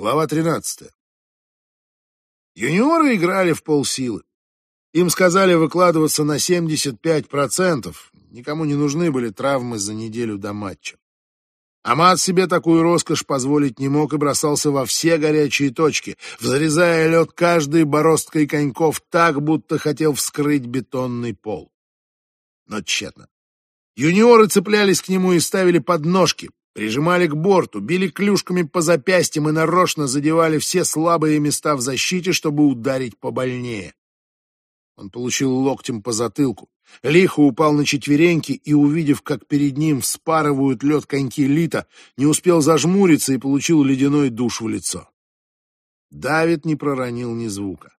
Глава 13. Юниоры играли в полсилы. Им сказали выкладываться на 75%. Никому не нужны были травмы за неделю до матча. Амат себе такую роскошь позволить не мог и бросался во все горячие точки, взрезая лед каждой бороздкой коньков так, будто хотел вскрыть бетонный пол. Но тщетно. Юниоры цеплялись к нему и ставили подножки, Прижимали к борту, били клюшками по запястьям и нарочно задевали все слабые места в защите, чтобы ударить побольнее. Он получил локтем по затылку, лихо упал на четвереньки и, увидев, как перед ним вспарывают лед коньки Лита, не успел зажмуриться и получил ледяной душ в лицо. Давид не проронил ни звука.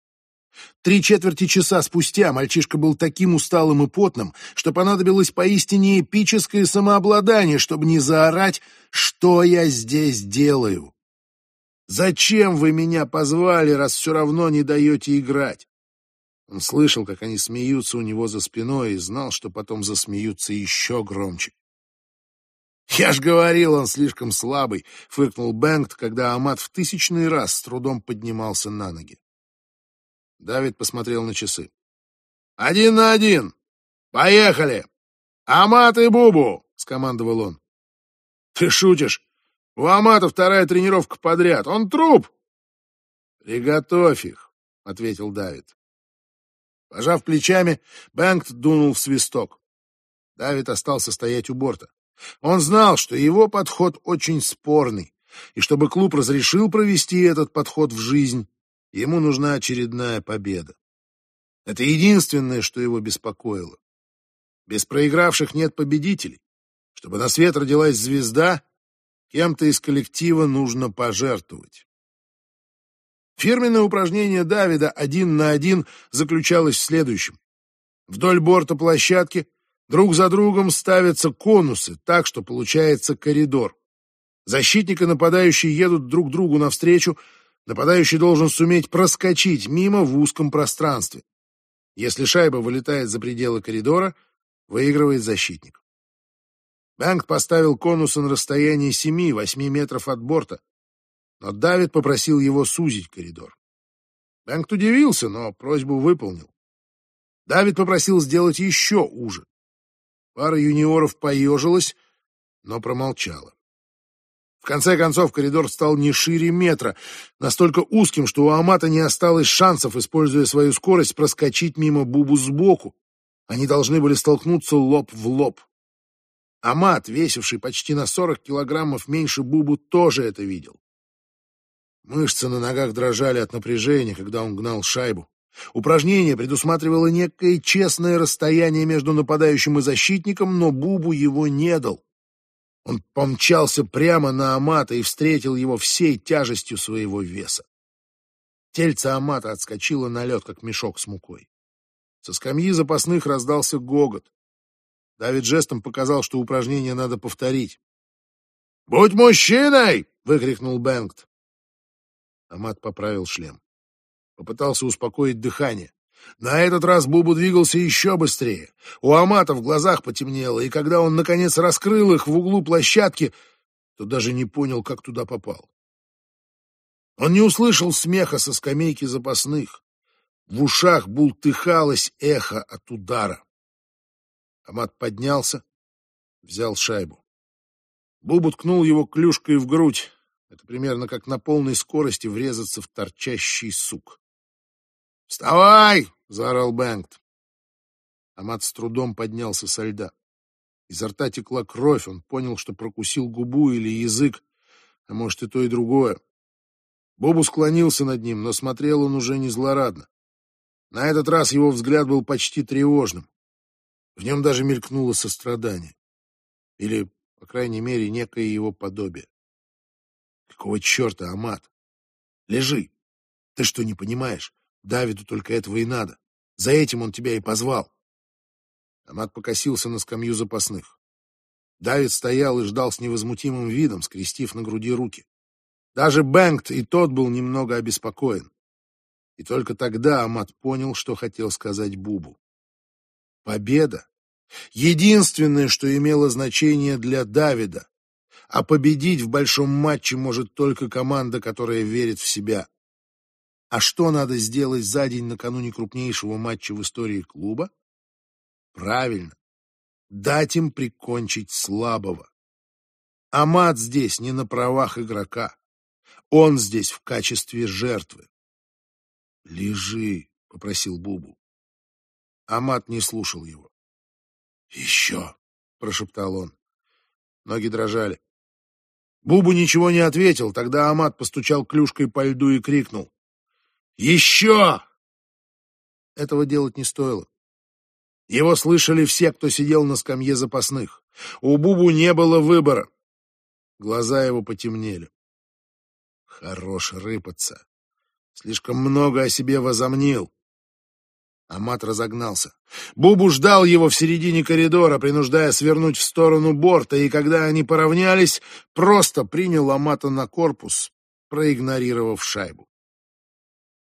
Три четверти часа спустя мальчишка был таким усталым и потным, что понадобилось поистине эпическое самообладание, чтобы не заорать «Что я здесь делаю?» «Зачем вы меня позвали, раз все равно не даете играть?» Он слышал, как они смеются у него за спиной, и знал, что потом засмеются еще громче. «Я ж говорил, он слишком слабый», — фыркнул Бэнгт, когда Амат в тысячный раз с трудом поднимался на ноги. Давид посмотрел на часы. «Один на один! Поехали! Амат и Бубу!» — скомандовал он. «Ты шутишь? У Амата вторая тренировка подряд. Он труп!» «Приготовь их!» — ответил Давид. Пожав плечами, Бэнкт дунул в свисток. Давид остался стоять у борта. Он знал, что его подход очень спорный, и чтобы клуб разрешил провести этот подход в жизнь, Ему нужна очередная победа. Это единственное, что его беспокоило. Без проигравших нет победителей. Чтобы на свет родилась звезда, кем-то из коллектива нужно пожертвовать. Фирменное упражнение Давида один на один заключалось в следующем. Вдоль борта площадки друг за другом ставятся конусы, так что получается коридор. Защитник и нападающий едут друг другу навстречу, Нападающий должен суметь проскочить мимо в узком пространстве. Если шайба вылетает за пределы коридора, выигрывает защитник. Бэнк поставил конуса на расстоянии 7-8 метров от борта, но Давид попросил его сузить коридор. Бэнк удивился, но просьбу выполнил. Давид попросил сделать еще уже. Пара юниоров поежилась, но промолчала. В конце концов, коридор стал не шире метра, настолько узким, что у Амата не осталось шансов, используя свою скорость, проскочить мимо Бубу сбоку. Они должны были столкнуться лоб в лоб. Амат, весивший почти на 40 килограммов меньше Бубу, тоже это видел. Мышцы на ногах дрожали от напряжения, когда он гнал шайбу. Упражнение предусматривало некое честное расстояние между нападающим и защитником, но Бубу его не дал. Он помчался прямо на Амата и встретил его всей тяжестью своего веса. Тельце Амата отскочило на лед, как мешок с мукой. Со скамьи запасных раздался гогот. Давид жестом показал, что упражнение надо повторить. «Будь мужчиной!» — выкрикнул Бенгт. Амат поправил шлем. Попытался успокоить дыхание. На этот раз Бубу двигался еще быстрее. У Амата в глазах потемнело, и когда он, наконец, раскрыл их в углу площадки, то даже не понял, как туда попал. Он не услышал смеха со скамейки запасных. В ушах бултыхалось эхо от удара. Амат поднялся, взял шайбу. Бубу ткнул его клюшкой в грудь. Это примерно как на полной скорости врезаться в торчащий сук. «Вставай!» — заорал Бэнгт. Амат с трудом поднялся со льда. Изо рта текла кровь, он понял, что прокусил губу или язык, а может и то, и другое. Бобу склонился над ним, но смотрел он уже не злорадно. На этот раз его взгляд был почти тревожным. В нем даже мелькнуло сострадание. Или, по крайней мере, некое его подобие. Какого черта, Амат? Лежи. Ты что, не понимаешь? Давиду только этого и надо. За этим он тебя и позвал. Амат покосился на скамью запасных. Давид стоял и ждал с невозмутимым видом, скрестив на груди руки. Даже Бэнкт и тот был немного обеспокоен. И только тогда Амат понял, что хотел сказать Бубу. Победа. Единственное, что имело значение для Давида. А победить в большом матче может только команда, которая верит в себя. А что надо сделать за день накануне крупнейшего матча в истории клуба? Правильно. Дать им прикончить слабого. Амат здесь не на правах игрока. Он здесь в качестве жертвы. «Лежи», — попросил Бубу. Амат не слушал его. «Еще», — прошептал он. Ноги дрожали. Бубу ничего не ответил, тогда Амат постучал клюшкой по льду и крикнул. «Еще!» Этого делать не стоило. Его слышали все, кто сидел на скамье запасных. У Бубу не было выбора. Глаза его потемнели. Хорош рыпаться. Слишком много о себе возомнил. Амат разогнался. Бубу ждал его в середине коридора, принуждая свернуть в сторону борта, и когда они поравнялись, просто принял Амата на корпус, проигнорировав шайбу.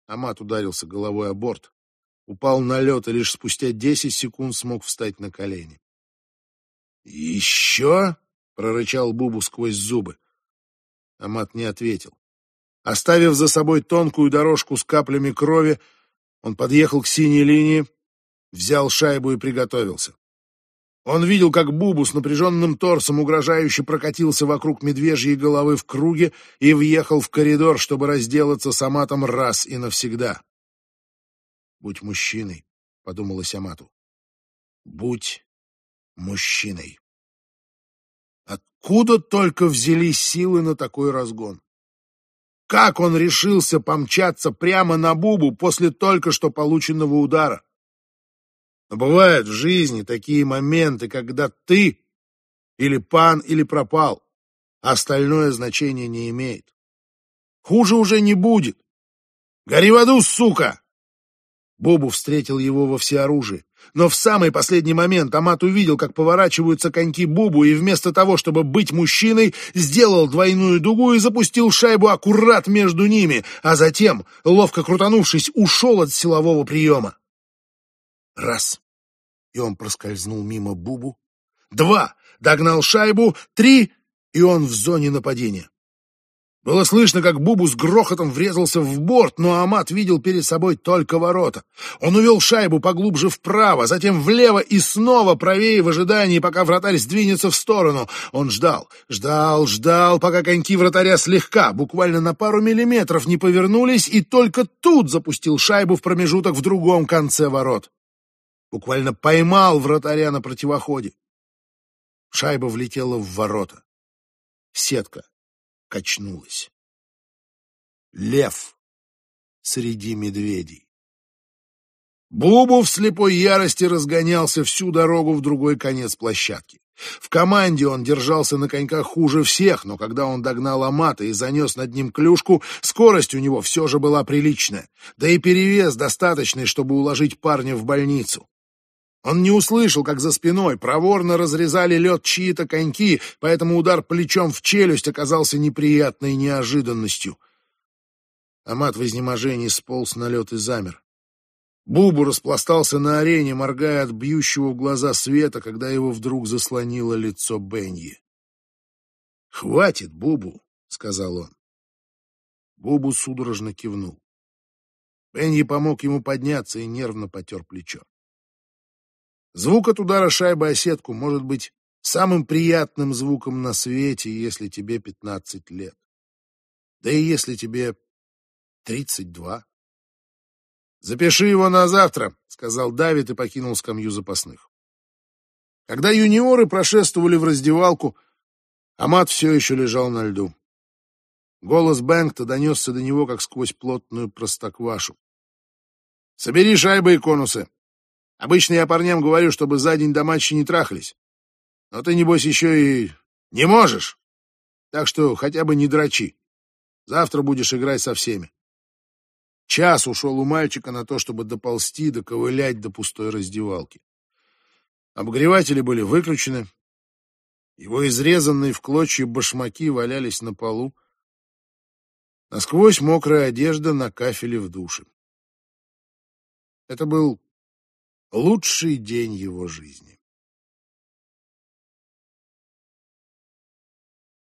Амат ударился головой о борт, упал на лед и лишь спустя десять секунд смог встать на колени. «Еще?» — прорычал Бубу сквозь зубы. Амат не ответил. Оставив за собой тонкую дорожку с каплями крови, он подъехал к синей линии, взял шайбу и приготовился. Он видел, как Бубу с напряженным торсом угрожающе прокатился вокруг медвежьей головы в круге и въехал в коридор, чтобы разделаться с Аматом раз и навсегда. «Будь мужчиной», — подумалось Амату. «Будь мужчиной». Откуда только взялись силы на такой разгон? Как он решился помчаться прямо на Бубу после только что полученного удара? Но бывают в жизни такие моменты, когда ты или пан, или пропал. Остальное значение не имеет. Хуже уже не будет. Гори в аду, сука! Бобу встретил его во всеоружии. Но в самый последний момент Амат увидел, как поворачиваются коньки Бубу, и вместо того, чтобы быть мужчиной, сделал двойную дугу и запустил шайбу аккурат между ними, а затем, ловко крутанувшись, ушел от силового приема. Раз. И он проскользнул мимо Бубу. Два. Догнал шайбу. Три. И он в зоне нападения. Было слышно, как Бубу с грохотом врезался в борт, но Амат видел перед собой только ворота. Он увел шайбу поглубже вправо, затем влево и снова правее в ожидании, пока вратарь сдвинется в сторону. Он ждал, ждал, ждал, пока коньки вратаря слегка, буквально на пару миллиметров не повернулись, и только тут запустил шайбу в промежуток в другом конце ворот. Буквально поймал вратаря на противоходе. Шайба влетела в ворота. Сетка качнулась. Лев среди медведей. Бубу в слепой ярости разгонялся всю дорогу в другой конец площадки. В команде он держался на коньках хуже всех, но когда он догнал Амата и занес над ним клюшку, скорость у него все же была приличная, да и перевес достаточный, чтобы уложить парня в больницу. Он не услышал, как за спиной проворно разрезали лед чьи-то коньки, поэтому удар плечом в челюсть оказался неприятной неожиданностью. Амат в изнеможении сполз на лед и замер. Бубу распластался на арене, моргая от бьющего в глаза света, когда его вдруг заслонило лицо Беньи. «Хватит, Бубу», — сказал он. Бубу судорожно кивнул. Беньи помог ему подняться и нервно потер плечо. Звук от удара шайбы о сетку может быть самым приятным звуком на свете, если тебе 15 лет. Да и если тебе 32. «Запиши его на завтра», — сказал Давид и покинул скамью запасных. Когда юниоры прошествовали в раздевалку, Амат все еще лежал на льду. Голос Бэнкта донесся до него, как сквозь плотную простоквашу. «Собери шайбы и конусы. Обычно я парням говорю, чтобы за день до матча не трахались. Но ты, небось, еще и не можешь. Так что хотя бы не дрочи. Завтра будешь играть со всеми. Час ушел у мальчика на то, чтобы доползти, доковылять до пустой раздевалки. Обогреватели были выключены. Его изрезанные в клочья башмаки валялись на полу. Насквозь мокрая одежда на кафеле в душе. Это был лучший день его жизни.